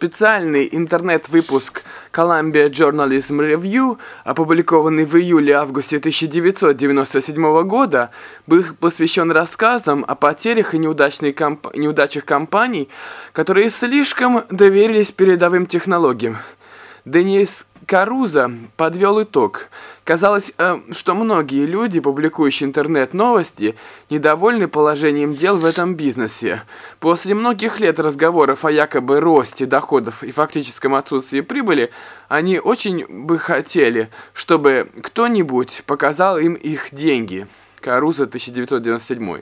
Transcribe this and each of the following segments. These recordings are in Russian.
Специальный интернет-выпуск Columbia Journalism Review, опубликованный в июле-августе 1997 года, был посвящен рассказам о потерях и комп неудачах компаний, которые слишком доверились передовым технологиям. Денис Каруза подвел итог. Казалось, э, что многие люди, публикующие интернет-новости, недовольны положением дел в этом бизнесе. После многих лет разговоров о якобы росте доходов и фактическом отсутствии прибыли, они очень бы хотели, чтобы кто-нибудь показал им их деньги. Каруза, 1997.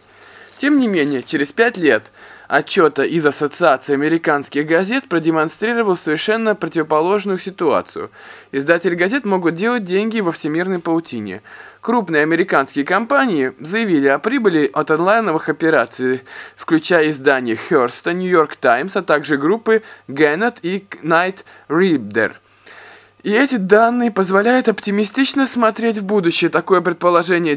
Тем не менее, через пять лет отчета из Ассоциации американских газет продемонстрировал совершенно противоположную ситуацию. Издатели газет могут делать деньги во всемирной паутине. Крупные американские компании заявили о прибыли от онлайновых операций, включая издания New York Times, а также группы Gannett и Knight Ridder. И эти данные позволяют оптимистично смотреть в будущее. Такое предположение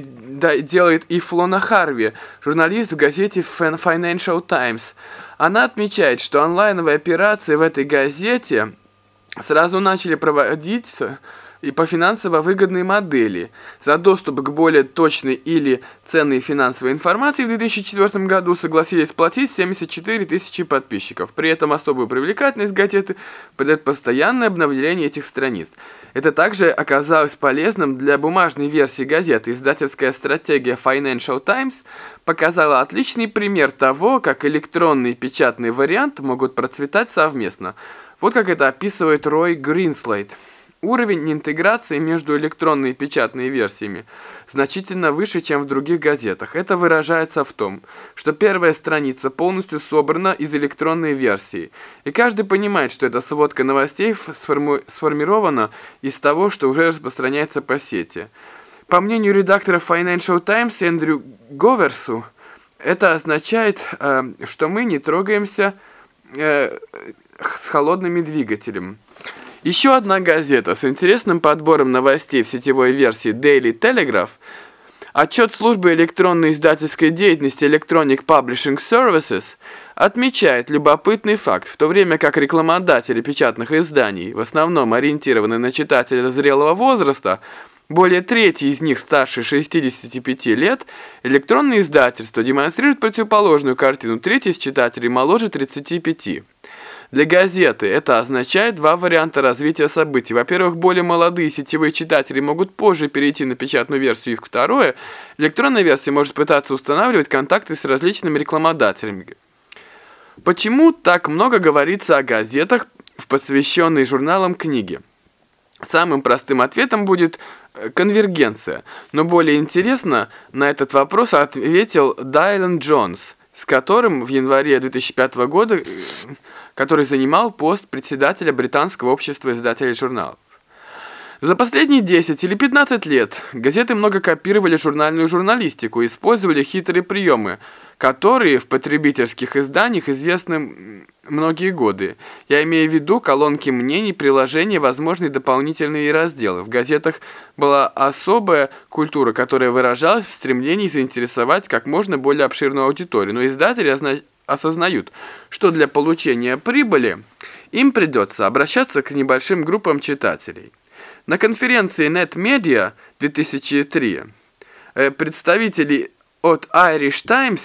делает и Флона Харви, журналист в газете Financial Times. Она отмечает, что онлайновые операции в этой газете сразу начали проводиться и по финансово выгодной модели. За доступ к более точной или ценной финансовой информации в 2004 году согласились платить 74 тысячи подписчиков. При этом особую привлекательность газеты придает постоянное обновление этих страниц. Это также оказалось полезным для бумажной версии газеты. Издательская стратегия Financial Times показала отличный пример того, как электронный и печатный вариант могут процветать совместно. Вот как это описывает Рой Гринслейт. Уровень интеграции между электронной и печатной версиями значительно выше, чем в других газетах. Это выражается в том, что первая страница полностью собрана из электронной версии, и каждый понимает, что эта сводка новостей сформу сформирована из того, что уже распространяется по сети. По мнению редактора Financial Times Эндрю Говерсу, это означает, э, что мы не трогаемся э, с холодными двигателем. Еще одна газета с интересным подбором новостей в сетевой версии Daily Telegraph Отчет службы электронной издательской деятельности Electronic Publishing Services отмечает любопытный факт, в то время как рекламодатели печатных изданий, в основном ориентированы на читателя зрелого возраста, более трети из них старше 65 лет, электронные издательства демонстрируют противоположную картину, треть из читателей моложе 35. Для газеты это означает два варианта развития событий. Во-первых, более молодые сетевые читатели могут позже перейти на печатную версию. Их второе, электронная версия может пытаться устанавливать контакты с различными рекламодателями. Почему так много говорится о газетах в посвященной журналам книге? Самым простым ответом будет э, конвергенция, но более интересно на этот вопрос ответил Дайлан Джонс, с которым в январе 2005 года э, который занимал пост председателя Британского общества издателей журналов. За последние 10 или 15 лет газеты много копировали журнальную журналистику и использовали хитрые приемы, которые в потребительских изданиях известны многие годы. Я имею в виду колонки мнений, приложения, возможные дополнительные разделы. В газетах была особая культура, которая выражалась в стремлении заинтересовать как можно более обширную аудиторию. Но издатели осознают, что для получения прибыли им придется обращаться к небольшим группам читателей. На конференции NetMedia 2003 э, представители от Irish Times,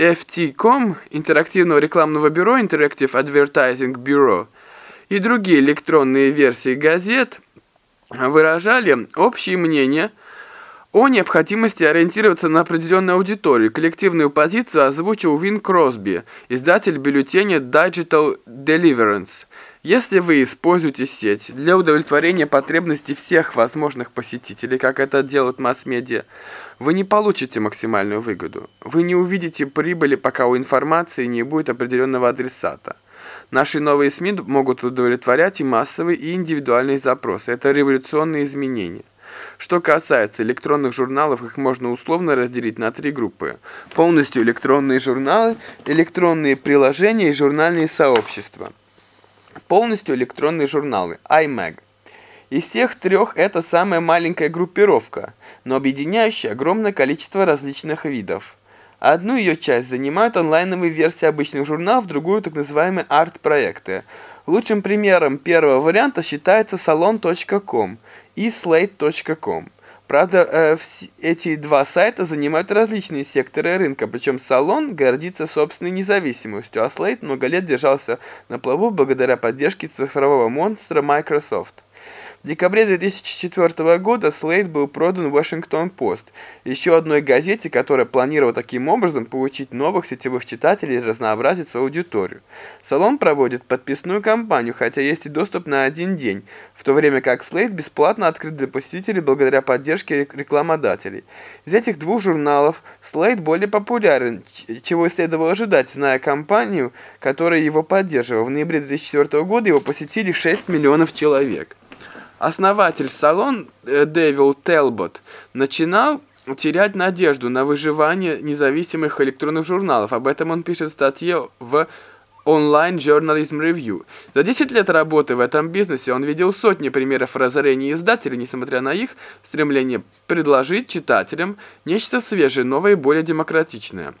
FT.com, интерактивного рекламного бюро Interactive Advertising Bureau и другие электронные версии газет выражали общее мнение о необходимости ориентироваться на определенную аудиторию. Коллективную позицию озвучил Вин Кросби, издатель бюллетеня Digital Deliverance. Если вы используете сеть для удовлетворения потребностей всех возможных посетителей, как это делают масс-медиа, вы не получите максимальную выгоду. Вы не увидите прибыли, пока у информации не будет определенного адресата. Наши новые СМИ могут удовлетворять и массовые, и индивидуальные запросы. Это революционные изменения. Что касается электронных журналов, их можно условно разделить на три группы. Полностью электронные журналы, электронные приложения и журнальные сообщества. Полностью электронные журналы, iMag. Из всех трех это самая маленькая группировка, но объединяющая огромное количество различных видов. Одну ее часть занимают онлайновые версии обычных журналов, другую так называемые арт-проекты. Лучшим примером первого варианта считается salon.com и slate.com. Правда, э, эти два сайта занимают различные секторы рынка, причем Салон гордится собственной независимостью, а Slate много лет держался на плаву благодаря поддержке цифрового монстра Microsoft. В декабре 2004 года Slate был продан Post, еще одной газете, которая планировала таким образом получить новых сетевых читателей и разнообразить свою аудиторию. Салон проводит подписную кампанию, хотя есть и доступ на один день, в то время как Slate бесплатно открыт для посетителей благодаря поддержке рекламодателей. Из этих двух журналов Slate более популярен, чего и следовало ожидать, зная компанию, которая его поддерживала. В ноябре 2004 года его посетили 6 миллионов человек. Основатель салон э, Дэвил Телбот начинал терять надежду на выживание независимых электронных журналов. Об этом он пишет в статье в Online Journalism Review. За 10 лет работы в этом бизнесе он видел сотни примеров разорения издателей, несмотря на их стремление предложить читателям нечто свежее, новое и более демократичное.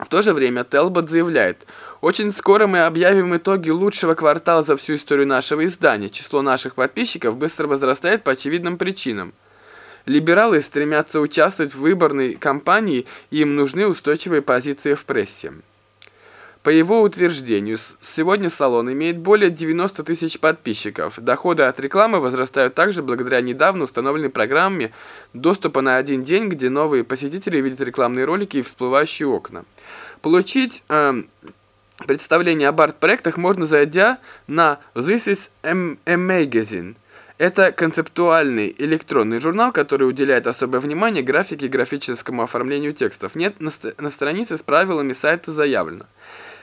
В то же время Телбот заявляет, «Очень скоро мы объявим итоги лучшего квартала за всю историю нашего издания. Число наших подписчиков быстро возрастает по очевидным причинам. Либералы стремятся участвовать в выборной кампании, и им нужны устойчивые позиции в прессе». По его утверждению, сегодня салон имеет более 90 тысяч подписчиков. Доходы от рекламы возрастают также благодаря недавно установленной программе доступа на один день, где новые посетители видят рекламные ролики и всплывающие окна. Получить э, представление об арт-проектах можно зайдя на This is a Magazine. Это концептуальный электронный журнал, который уделяет особое внимание графике и графическому оформлению текстов. Нет на, на странице с правилами сайта заявлено.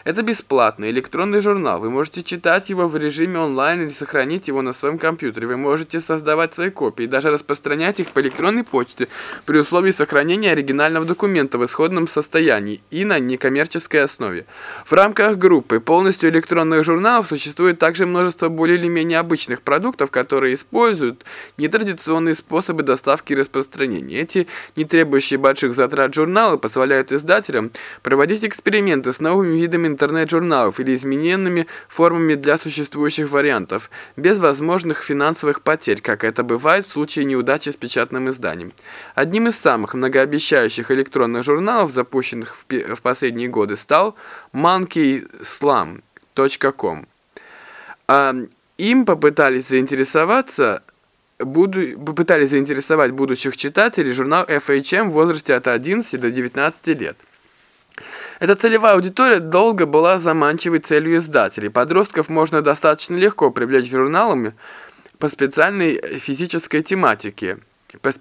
Это бесплатный электронный журнал. Вы можете читать его в режиме онлайн или сохранить его на своем компьютере. Вы можете создавать свои копии и даже распространять их по электронной почте при условии сохранения оригинального документа в исходном состоянии и на некоммерческой основе. В рамках группы полностью электронных журналов существует также множество более или менее обычных продуктов, которые используют нетрадиционные способы доставки и распространения. Эти, не требующие больших затрат журналы, позволяют издателям проводить эксперименты с новыми видами интернет-журналов или измененными формами для существующих вариантов, без возможных финансовых потерь, как это бывает в случае неудачи с печатным изданием. Одним из самых многообещающих электронных журналов, запущенных в, в последние годы, стал monkeyslam.com. А, им попытались заинтересоваться буду, попытались заинтересовать будущих читателей журнал FHM в возрасте от 11 до 19 лет. Эта целевая аудитория долго была заманчивой целью издателей. Подростков можно достаточно легко привлечь журналами по специальной физической тематике, по,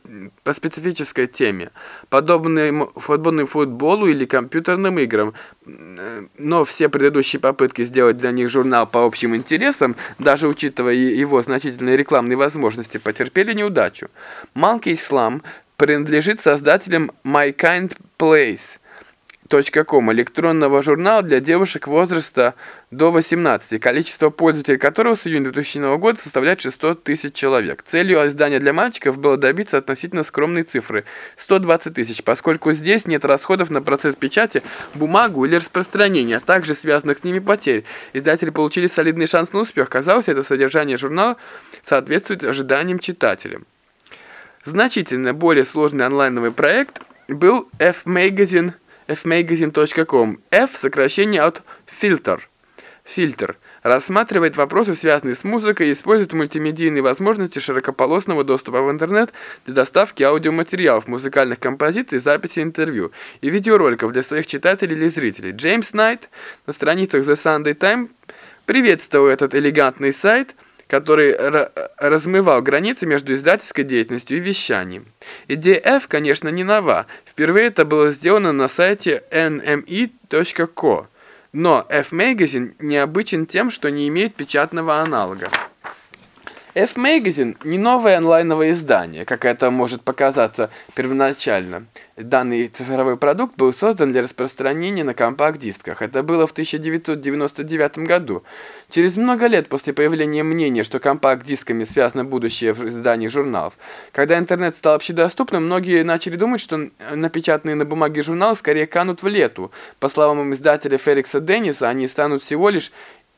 по специфической теме, подобной футбольному футболу или компьютерным играм. Но все предыдущие попытки сделать для них журнал по общим интересам, даже учитывая его значительные рекламные возможности, потерпели неудачу. Monkey Slam принадлежит создателям My Kind Place – .com электронного журнала для девушек возраста до 18, количество пользователей которого с июня 2000 года составляет 600 тысяч человек. Целью издания для мальчиков было добиться относительно скромной цифры – 120 тысяч, поскольку здесь нет расходов на процесс печати, бумагу или распространения, а также связанных с ними потерь. Издатели получили солидный шанс на успех. Казалось, это содержание журнала соответствует ожиданиям читателям. Значительно более сложный онлайновый проект был F-Magazine – fmagazine.com. F – сокращение от filter. Фильтр. Рассматривает вопросы, связанные с музыкой, и использует мультимедийные возможности широкополосного доступа в интернет для доставки аудиоматериалов, музыкальных композиций, записи интервью и видеороликов для своих читателей или зрителей. Джеймс Найт на страницах The Sunday Times приветствовал этот элегантный сайт – который размывал границы между издательской деятельностью и вещанием. Идея F, конечно, не нова. Впервые это было сделано на сайте nme.co. Но F-Magazine необычен тем, что не имеет печатного аналога. F-Magazine не новое онлайновое издание, как это может показаться первоначально. Данный цифровой продукт был создан для распространения на компакт-дисках. Это было в 1999 году. Через много лет после появления мнения, что компакт-дисками связано будущее в издании журналов, когда интернет стал общедоступным, многие начали думать, что напечатанные на бумаге журналы скорее канут в лету. По словам издателя Феликса Денниса, они станут всего лишь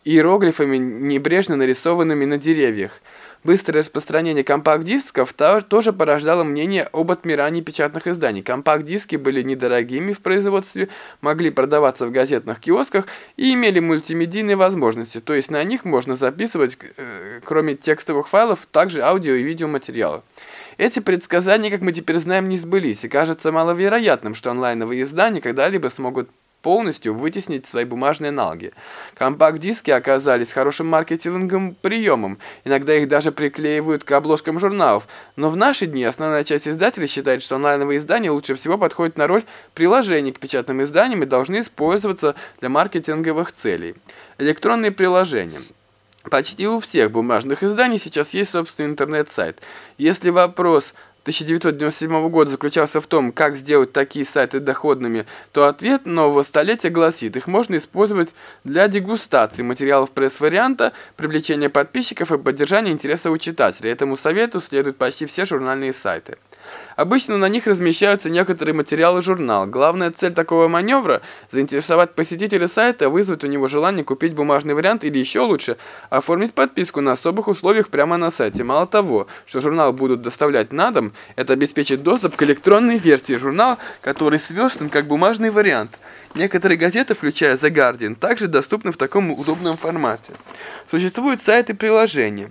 иероглифами, небрежно нарисованными на деревьях. Быстрое распространение компакт-дисков тоже порождало мнение об отмирании печатных изданий. Компакт-диски были недорогими в производстве, могли продаваться в газетных киосках и имели мультимедийные возможности, то есть на них можно записывать, э, кроме текстовых файлов, также аудио и видеоматериалы. Эти предсказания, как мы теперь знаем, не сбылись, и кажется маловероятным, что онлайновые издания когда-либо смогут полностью вытеснить свои бумажные аналоги. Компакт-диски оказались хорошим маркетинговым приемом, иногда их даже приклеивают к обложкам журналов, но в наши дни основная часть издателей считает, что онлайновые издания лучше всего подходят на роль приложений к печатным изданиям и должны использоваться для маркетинговых целей. Электронные приложения. Почти у всех бумажных изданий сейчас есть собственный интернет-сайт. Если вопрос – 1997 года заключался в том, как сделать такие сайты доходными, то ответ нового столетия гласит, их можно использовать для дегустации материалов пресс-варианта, привлечения подписчиков и поддержания интереса у читателя. Этому совету следуют почти все журнальные сайты. Обычно на них размещаются некоторые материалы журнала. Главная цель такого маневра – заинтересовать посетителя сайта, вызвать у него желание купить бумажный вариант или еще лучше – оформить подписку на особых условиях прямо на сайте. Мало того, что журнал будут доставлять на дом, это обеспечит доступ к электронной версии журнала, который сверстан как бумажный вариант. Некоторые газеты, включая The Guardian, также доступны в таком удобном формате. Существуют сайты приложения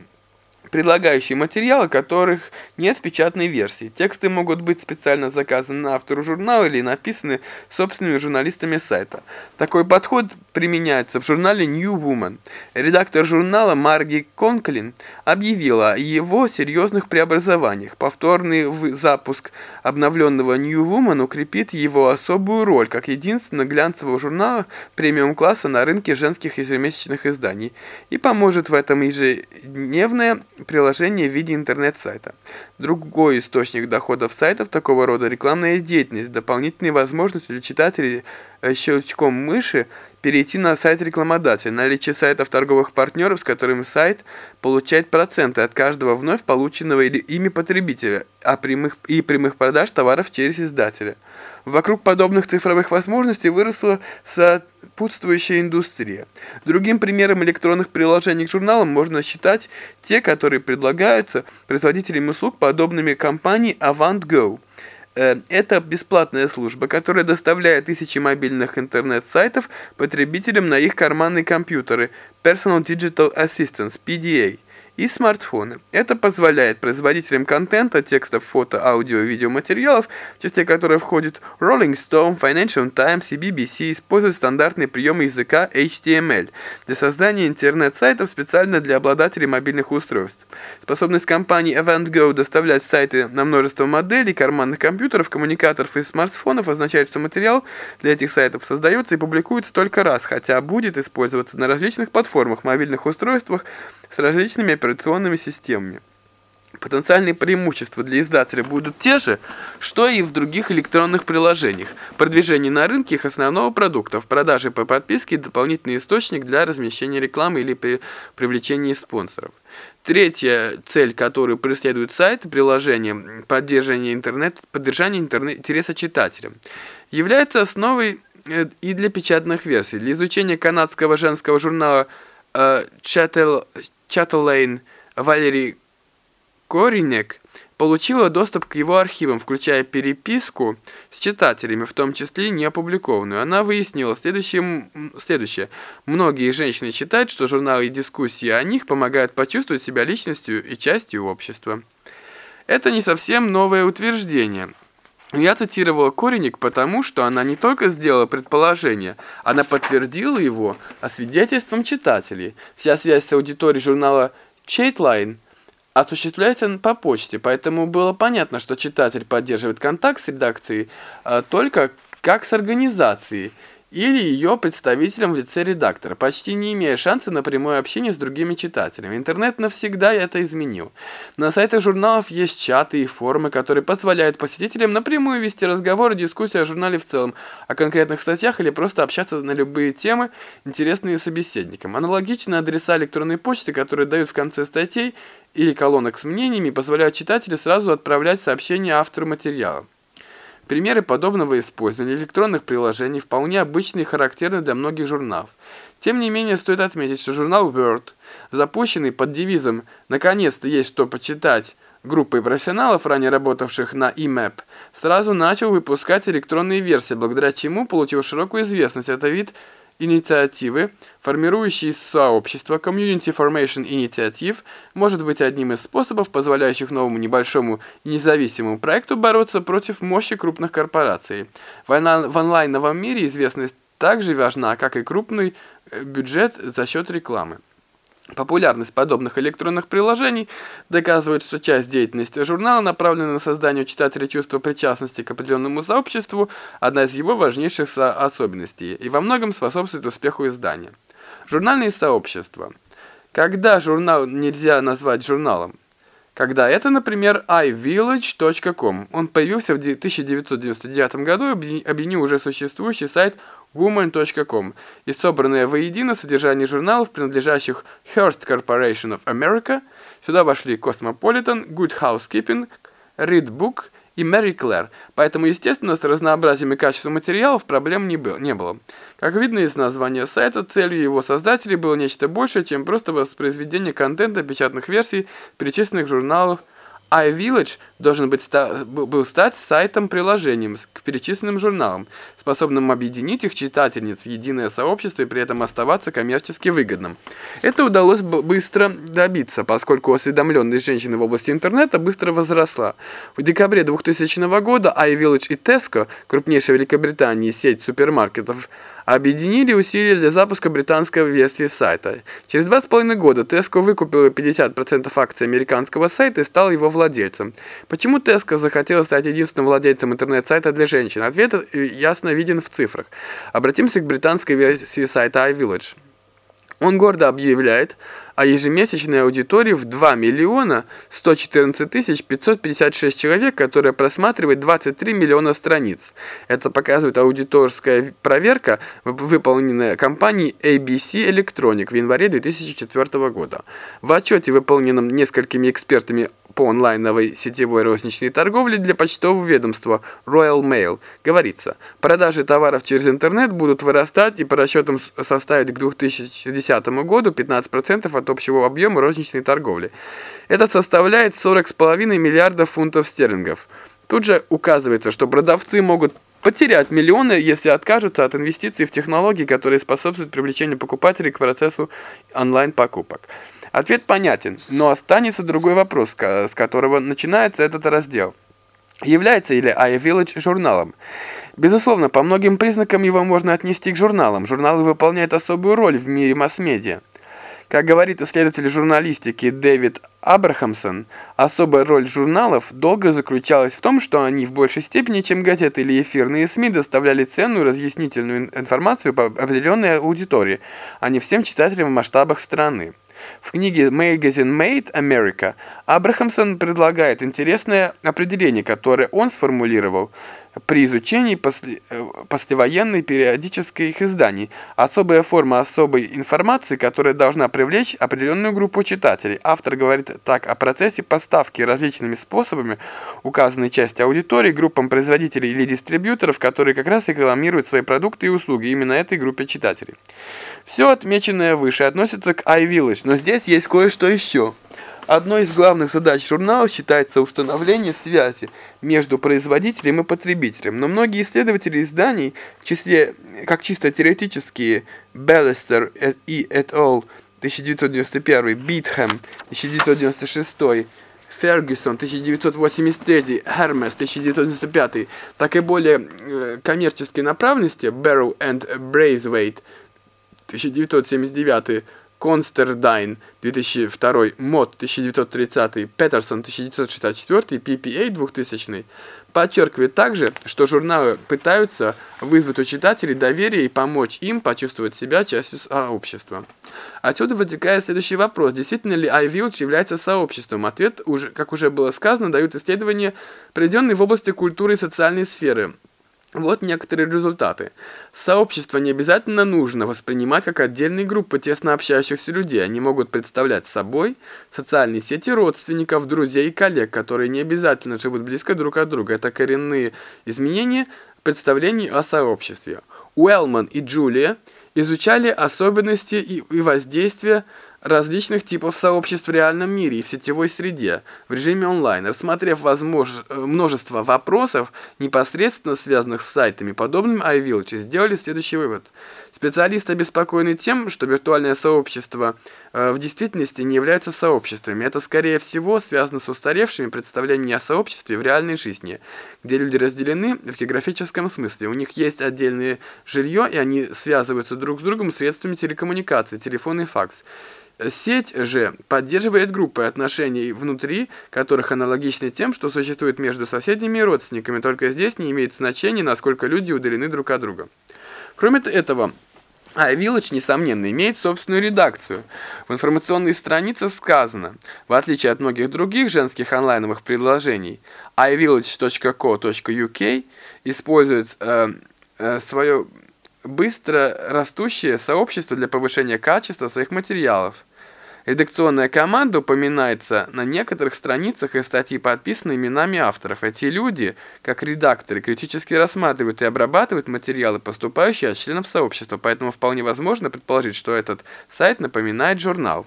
предлагающие материалы, которых нет в печатной версии. Тексты могут быть специально заказаны на автору журнала или написаны собственными журналистами сайта. Такой подход применяется в журнале New Woman. Редактор журнала Марги Конклин объявила о его серьезных преобразованиях. Повторный запуск обновленного New Woman укрепит его особую роль как единственного глянцевого журнала премиум-класса на рынке женских ежемесячных изданий и поможет в этом ежедневное приложение в виде интернет-сайта. Другой источник доходов сайтов такого рода рекламная деятельность, дополнительные возможности для читателей э, щелчком мыши перейти на сайт рекламодателя, наличие сайтов торговых партнеров, с которыми сайт получает проценты от каждого вновь полученного ими потребителя а прямых, и прямых продаж товаров через издателя. Вокруг подобных цифровых возможностей выросла сопутствующая индустрия. Другим примером электронных приложений к журналам можно считать те, которые предлагаются производителями услуг, подобными компании AvantGo. Э, это бесплатная служба, которая доставляет тысячи мобильных интернет-сайтов потребителям на их карманные компьютеры Personal Digital Assistance, PDA и смартфоны. Это позволяет производителям контента, текстов, фото, аудио и видеоматериалов, в числе которых входит Rolling Stone, Financial Times и BBC, использовать стандартные приемы языка HTML для создания интернет-сайтов специально для обладателей мобильных устройств. Способность компании AvantGo доставлять сайты на множество моделей, карманных компьютеров, коммуникаторов и смартфонов означает, что материал для этих сайтов создается и публикуется только раз, хотя будет использоваться на различных платформах, мобильных устройствах, с различными операционными системами. Потенциальные преимущества для издателя будут те же, что и в других электронных приложениях. Продвижение на рынке их основного продукта, в продаже по подписке и дополнительный источник для размещения рекламы или при привлечения спонсоров. Третья цель, которую преследует сайт и приложение, поддержание интернет, поддержание интернет интереса читателя, является основой э, и для печатных версий. Для изучения канадского женского журнала Chattel Чаттеллейн Валерий Коренек получила доступ к его архивам, включая переписку с читателями, в том числе не опубликованную. Она выяснила следующее. следующее. Многие женщины считают, что журналы и дискуссии о них помогают почувствовать себя личностью и частью общества. Это не совсем новое утверждение. Я цитировала Кореник потому, что она не только сделала предположение, она подтвердила его освидетельством читателей. Вся связь с аудиторией журнала «Чейтлайн» осуществляется по почте, поэтому было понятно, что читатель поддерживает контакт с редакцией а, только как с организацией, или ее представителем в лице редактора, почти не имея шанса на прямое общение с другими читателями. Интернет навсегда это изменил. На сайтах журналов есть чаты и форумы, которые позволяют посетителям напрямую вести разговоры, дискуссии о журнале в целом, о конкретных статьях или просто общаться на любые темы, интересные собеседникам. Аналогично адреса электронной почты, которые дают в конце статей или колонок с мнениями, позволяют читателю сразу отправлять сообщения автору материала. Примеры подобного использования электронных приложений вполне обычны и характерны для многих журналов. Тем не менее, стоит отметить, что журнал Word, запущенный под девизом «Наконец-то есть что почитать» группой профессионалов, ранее работавших на IMAP, сразу начал выпускать электронные версии, благодаря чему получил широкую известность. Это вид инициативы, формирующие сообщество Community Formation Initiative, может быть одним из способов, позволяющих новому небольшому независимому проекту бороться против мощи крупных корпораций. В онлайновом мире известность также важна, как и крупный э, бюджет за счет рекламы. Популярность подобных электронных приложений доказывает, что часть деятельности журнала направлена на создание читателя чувства причастности к определенному сообществу, одна из его важнейших особенностей, и во многом способствует успеху издания. Журнальные сообщества. Когда журнал нельзя назвать журналом? Когда это, например, iVillage.com. Он появился в 1999 году и объединил уже существующий сайт woman.com и собранное воедино содержание журналов, принадлежащих Hearst Corporation of America. Сюда вошли Cosmopolitan, Good Housekeeping, Read Book и Mary Claire. Поэтому, естественно, с разнообразием и качеством материалов проблем не было. Как видно из названия сайта, целью его создателей было нечто большее, чем просто воспроизведение контента печатных версий перечисленных журналов iVillage должен быть, был стать сайтом-приложением к перечисленным журналам, способным объединить их читательниц в единое сообщество и при этом оставаться коммерчески выгодным. Это удалось быстро добиться, поскольку осведомленность женщины в области интернета быстро возросла. В декабре 2000 года iVillage и Tesco, крупнейшая в Великобритании сеть супермаркетов, объединили усилия для запуска британской версии сайта. Через два с половиной года Tesco выкупила 50% акций американского сайта и стал его владельцем. Почему Tesco захотела стать единственным владельцем интернет-сайта для женщин? Ответ э, ясно виден в цифрах. Обратимся к британской версии сайта iVillage. Он гордо объявляет о ежемесячной аудитории в 2 миллиона 114 тысяч 556 человек, которая просматривает 23 миллиона страниц. Это показывает аудиторская проверка, выполненная компанией ABC Electronic в январе 2004 года. В отчете, выполненном несколькими экспертами по онлайновой сетевой розничной торговле для почтового ведомства Royal Mail говорится, продажи товаров через интернет будут вырастать и по расчетам составить к 2010 году 15% от общего объема розничной торговли. Это составляет 40,5 миллиардов фунтов стерлингов. Тут же указывается, что продавцы могут потерять миллионы, если откажутся от инвестиций в технологии, которые способствуют привлечению покупателей к процессу онлайн-покупок. Ответ понятен, но останется другой вопрос, с которого начинается этот раздел. Является ли iVillage журналом? Безусловно, по многим признакам его можно отнести к журналам. Журналы выполняют особую роль в мире масс-медиа. Как говорит исследователь журналистики Дэвид Абрахамсон, особая роль журналов долго заключалась в том, что они в большей степени, чем газеты или эфирные СМИ, доставляли ценную разъяснительную информацию по определенной аудитории, а не всем читателям в масштабах страны. В книге Magazine Made America Абрахамсон предлагает интересное определение, которое он сформулировал при изучении после, э, послевоенной периодической их изданий. Особая форма особой информации, которая должна привлечь определенную группу читателей. Автор говорит так о процессе поставки различными способами указанной части аудитории группам производителей или дистрибьюторов, которые как раз рекламируют свои продукты и услуги именно этой группе читателей. Все отмеченное выше относится к iVillage, но здесь есть кое-что еще. Одной из главных задач журнала считается установление связи между производителем и потребителем, но многие исследователи изданий, в числе как чисто теоретические Беллестер и et al. 1991, Битхэм 1996, Фергюсон 1983, Hermes 1995, так и более э, коммерческой направленности Barrow and Braithwaite 1979, Констердайн 2002, Мод 1930, Петерсон 1964 PPA 2000 подчеркивает также, что журналы пытаются вызвать у читателей доверие и помочь им почувствовать себя частью сообщества. Отсюда вытекает следующий вопрос. Действительно ли iVillage является сообществом? Ответ, уже, как уже было сказано, дают исследования, проведенные в области культуры и социальной сферы. Вот некоторые результаты. Сообщество не обязательно нужно воспринимать как отдельные группы тесно общающихся людей. Они могут представлять собой социальные сети родственников, друзей и коллег, которые не обязательно живут близко друг от друга. Это коренные изменения представлений о сообществе. Уэллман и Джулия изучали особенности и воздействия различных типов сообществ в реальном мире и в сетевой среде, в режиме онлайн, рассмотрев возмож... Э, множество вопросов, непосредственно связанных с сайтами, подобными iVillage, сделали следующий вывод. Специалисты обеспокоены тем, что виртуальное сообщество э, в действительности не являются сообществами. Это, скорее всего, связано с устаревшими представлениями о сообществе в реальной жизни, где люди разделены в географическом смысле. У них есть отдельное жилье, и они связываются друг с другом средствами телекоммуникации, телефон и факс. Сеть же поддерживает группы отношений внутри, которых аналогичны тем, что существует между соседями и родственниками, только здесь не имеет значения, насколько люди удалены друг от друга. Кроме этого, iVillage, несомненно, имеет собственную редакцию. В информационной странице сказано, в отличие от многих других женских онлайновых предложений, iVillage.co.uk использует э, э, свое быстро растущее сообщество для повышения качества своих материалов. Редакционная команда упоминается на некоторых страницах и статьи подписаны именами авторов. Эти люди, как редакторы, критически рассматривают и обрабатывают материалы, поступающие от членов сообщества, поэтому вполне возможно предположить, что этот сайт напоминает журнал.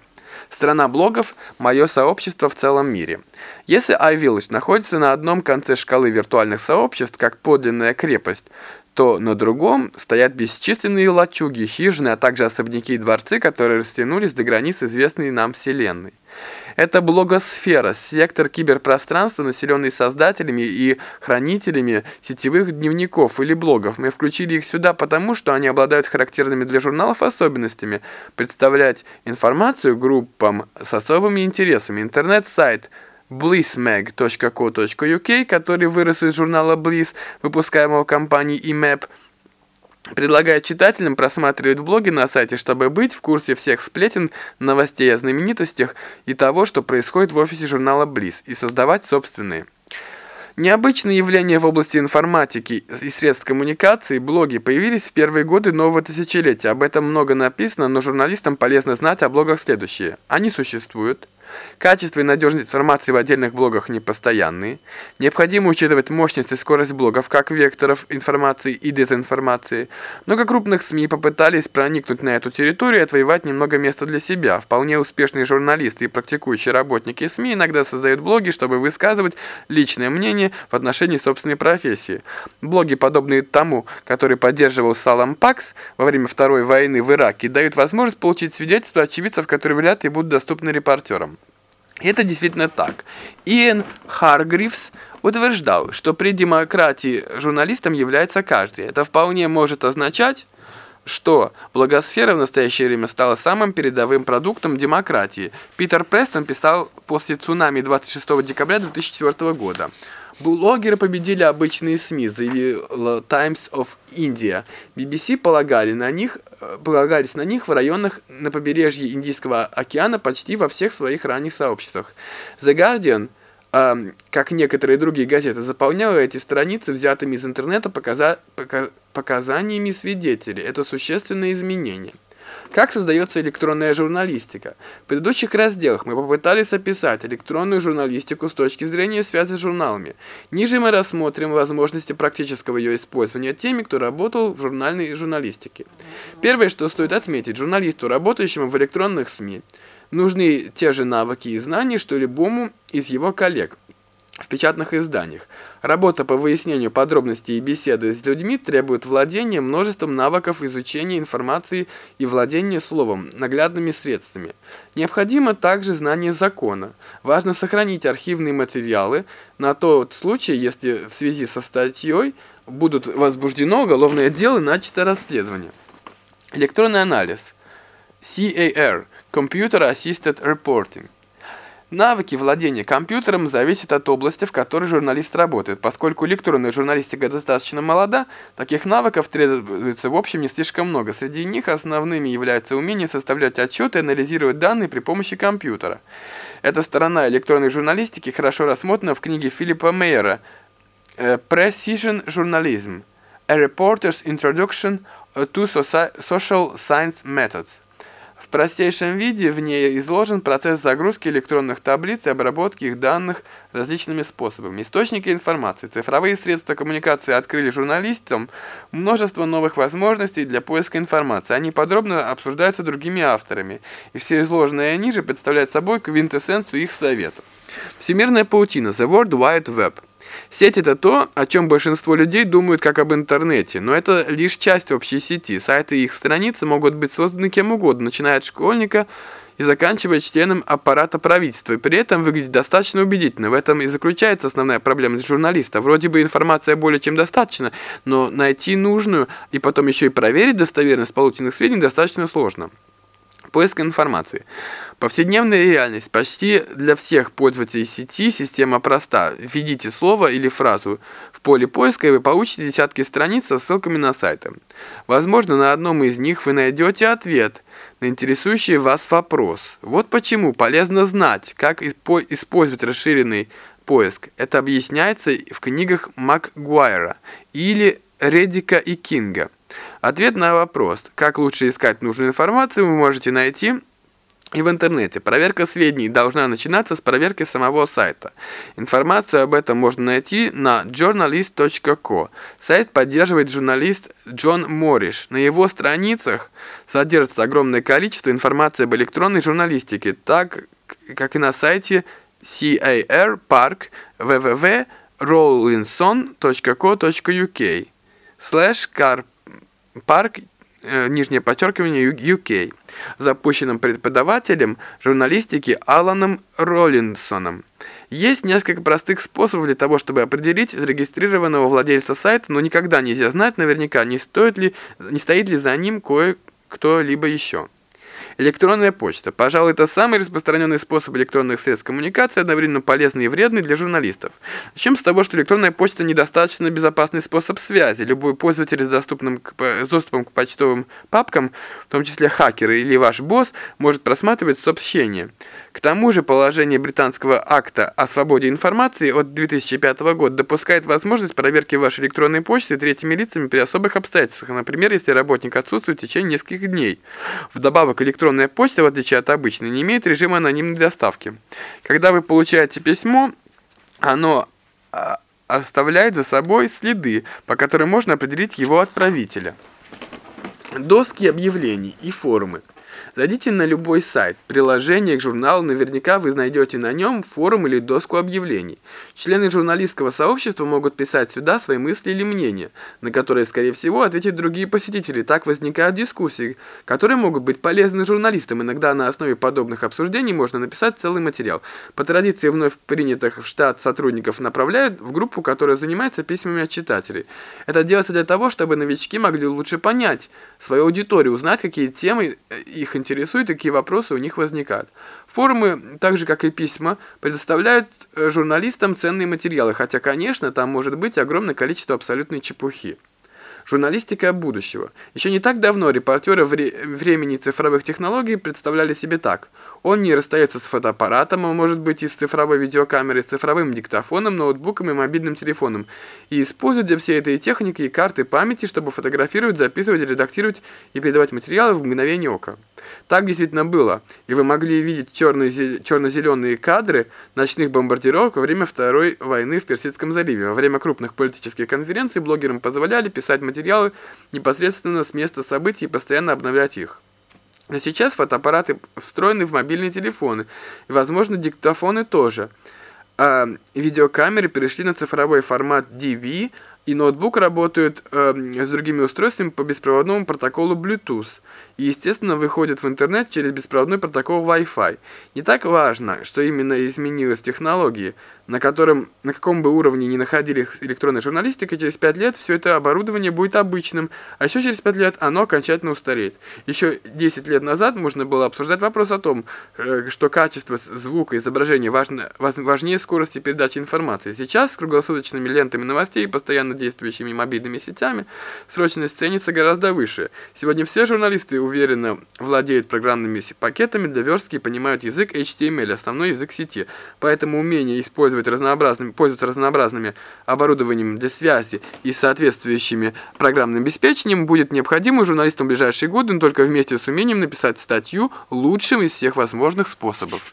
Страна блогов – мое сообщество в целом мире. Если iVillage находится на одном конце шкалы виртуальных сообществ, как подлинная крепость, то на другом стоят бесчисленные лачуги, хижины, а также особняки и дворцы, которые растянулись до границ известной нам Вселенной. Это блогосфера, сектор киберпространства, населенный создателями и хранителями сетевых дневников или блогов. Мы включили их сюда потому, что они обладают характерными для журналов особенностями представлять информацию группам с особыми интересами. Интернет-сайт – blissmag.co.uk, который вырос из журнала Bliss, выпускаемого компанией IMAP, предлагает читателям просматривать блоги на сайте, чтобы быть в курсе всех сплетен, новостей о знаменитостях и того, что происходит в офисе журнала Bliss, и создавать собственные. Необычные явления в области информатики и средств коммуникации, блоги появились в первые годы нового тысячелетия. Об этом много написано, но журналистам полезно знать о блогах следующее. Они существуют. Качество и надежность информации в отдельных блогах непостоянные. Необходимо учитывать мощность и скорость блогов, как векторов информации и дезинформации. Много крупных СМИ попытались проникнуть на эту территорию и отвоевать немного места для себя. Вполне успешные журналисты и практикующие работники СМИ иногда создают блоги, чтобы высказывать личное мнение в отношении собственной профессии. Блоги, подобные тому, который поддерживал Салам Пакс во время Второй войны в Ираке, дают возможность получить свидетельства очевидцев, которые вряд ли будут доступны репортерам. Это действительно так. Иэн Харгривс утверждал, что при демократии журналистом является каждый. Это вполне может означать, что блогосфера в настоящее время стала самым передовым продуктом демократии. Питер Престон писал после цунами 26 декабря 2004 года. Блогеры победили обычные СМИ, заявила Times of India. BBC полагали на них, э, полагались на них в районах на побережье Индийского океана почти во всех своих ранних сообществах. The Guardian, э, как некоторые другие газеты, заполняла эти страницы взятыми из интернета показа показаниями свидетелей. Это существенное изменение. Как создается электронная журналистика? В предыдущих разделах мы попытались описать электронную журналистику с точки зрения связи с журналами. Ниже мы рассмотрим возможности практического ее использования теми, кто работал в журнальной журналистике. Первое, что стоит отметить, журналисту, работающему в электронных СМИ, нужны те же навыки и знания, что любому из его коллег в печатных изданиях. Работа по выяснению подробностей и беседы с людьми требует владения множеством навыков изучения информации и владения словом, наглядными средствами. Необходимо также знание закона. Важно сохранить архивные материалы на тот случай, если в связи со статьей будут возбуждено уголовное дело и начато расследование. Электронный анализ – CAR – Computer Assisted Reporting. Навыки владения компьютером зависят от области, в которой журналист работает. Поскольку электронная журналистика достаточно молода, таких навыков требуется в общем не слишком много. Среди них основными являются умение составлять отчеты и анализировать данные при помощи компьютера. Эта сторона электронной журналистики хорошо рассмотрена в книге Филиппа Мейера э, «Precision Journalism – A Reporter's Introduction to Social Science Methods». Простейшем виде в ней изложен процесс загрузки электронных таблиц и обработки их данных различными способами. Источники информации. Цифровые средства коммуникации открыли журналистам множество новых возможностей для поиска информации. Они подробно обсуждаются другими авторами. И все изложенное ниже представляет собой квинтэссенцию их советов. Всемирная паутина. The World Wide Web. Сеть – это то, о чем большинство людей думают как об интернете, но это лишь часть общей сети. Сайты и их страницы могут быть созданы кем угодно, начиная от школьника и заканчивая членом аппарата правительства, и при этом выглядит достаточно убедительно. В этом и заключается основная проблема для журналиста. Вроде бы информация более чем достаточно, но найти нужную и потом еще и проверить достоверность полученных сведений достаточно сложно. Поиск информации. Повседневная реальность. Почти для всех пользователей сети система проста. Введите слово или фразу в поле поиска, и вы получите десятки страниц со ссылками на сайты. Возможно, на одном из них вы найдете ответ на интересующий вас вопрос. Вот почему полезно знать, как использовать расширенный поиск. Это объясняется в книгах Макгуайра или Редика и Кинга. Ответ на вопрос, как лучше искать нужную информацию, вы можете найти и в интернете. Проверка сведений должна начинаться с проверки самого сайта. Информацию об этом можно найти на journalist.co. Сайт поддерживает журналист Джон Мориш. На его страницах содержится огромное количество информации об электронной журналистике, так как и на сайте CAR Park www.rollinson.co.uk slash car park Э, нижнее подчеркивание UK, запущенным преподавателем журналистики Аланом Роллинсоном. Есть несколько простых способов для того, чтобы определить зарегистрированного владельца сайта, но никогда нельзя знать наверняка, не, стоит ли, не стоит ли за ним кое-кто-либо еще. Электронная почта. Пожалуй, это самый распространенный способ электронных средств коммуникации, одновременно полезный и вредный для журналистов. Начнем с того, что электронная почта недостаточно безопасный способ связи. Любой пользователь с, доступным к, с доступом к почтовым папкам, в том числе хакеры или ваш босс, может просматривать сообщения. К тому же положение британского акта о свободе информации от 2005 года допускает возможность проверки вашей электронной почты третьими лицами при особых обстоятельствах, например, если работник отсутствует в течение нескольких дней. Вдобавок, электронная почта, в отличие от обычной, не имеет режима анонимной доставки. Когда вы получаете письмо, оно а, оставляет за собой следы, по которым можно определить его отправителя. Доски объявлений и форумы. Зайдите на любой сайт, приложение к журналу, наверняка вы найдете на нем форум или доску объявлений. Члены журналистского сообщества могут писать сюда свои мысли или мнения, на которые, скорее всего, ответят другие посетители. Так возникают дискуссии, которые могут быть полезны журналистам. Иногда на основе подобных обсуждений можно написать целый материал. По традиции вновь принятых в штат сотрудников направляют в группу, которая занимается письмами от читателей. Это делается для того, чтобы новички могли лучше понять свою аудиторию, узнать, какие темы их интересуют, какие вопросы у них возникают. Форумы, так же как и письма, предоставляют э, журналистам ценные материалы, хотя, конечно, там может быть огромное количество абсолютной чепухи. Журналистика будущего. Еще не так давно репортеры вре времени цифровых технологий представляли себе так. Он не расстается с фотоаппаратом, а может быть и с цифровой видеокамерой, с цифровым диктофоном, ноутбуком и мобильным телефоном. И использует для всей этой техники и карты памяти, чтобы фотографировать, записывать, редактировать и передавать материалы в мгновение ока. Так действительно было, и вы могли видеть черно-зеленые кадры ночных бомбардировок во время Второй войны в Персидском заливе. Во время крупных политических конференций блогерам позволяли писать материалы непосредственно с места событий и постоянно обновлять их. Но сейчас фотоаппараты встроены в мобильные телефоны, и, возможно, диктофоны тоже. А видеокамеры перешли на цифровой формат DV, и ноутбук работает э, с другими устройствами по беспроводному протоколу Bluetooth. И, естественно, выходят в интернет через беспроводной протокол Wi-Fi. Не так важно, что именно изменилось в технологии, на, котором, на каком бы уровне ни находились электронная журналистика, через 5 лет все это оборудование будет обычным, а еще через 5 лет оно окончательно устареет. Еще 10 лет назад можно было обсуждать вопрос о том, э, что качество звука, изображения важно, важнее скорости передачи информации. Сейчас с круглосуточными лентами новостей и постоянно действующими мобильными сетями срочность ценится гораздо выше. Сегодня все журналисты уверенно владеют программными пакетами для верстки и понимают язык HTML, основной язык сети. Поэтому умение использовать разнообразными, пользоваться разнообразными оборудованием для связи и соответствующими программным обеспечением будет необходимо журналистам в ближайшие годы, но только вместе с умением написать статью лучшим из всех возможных способов.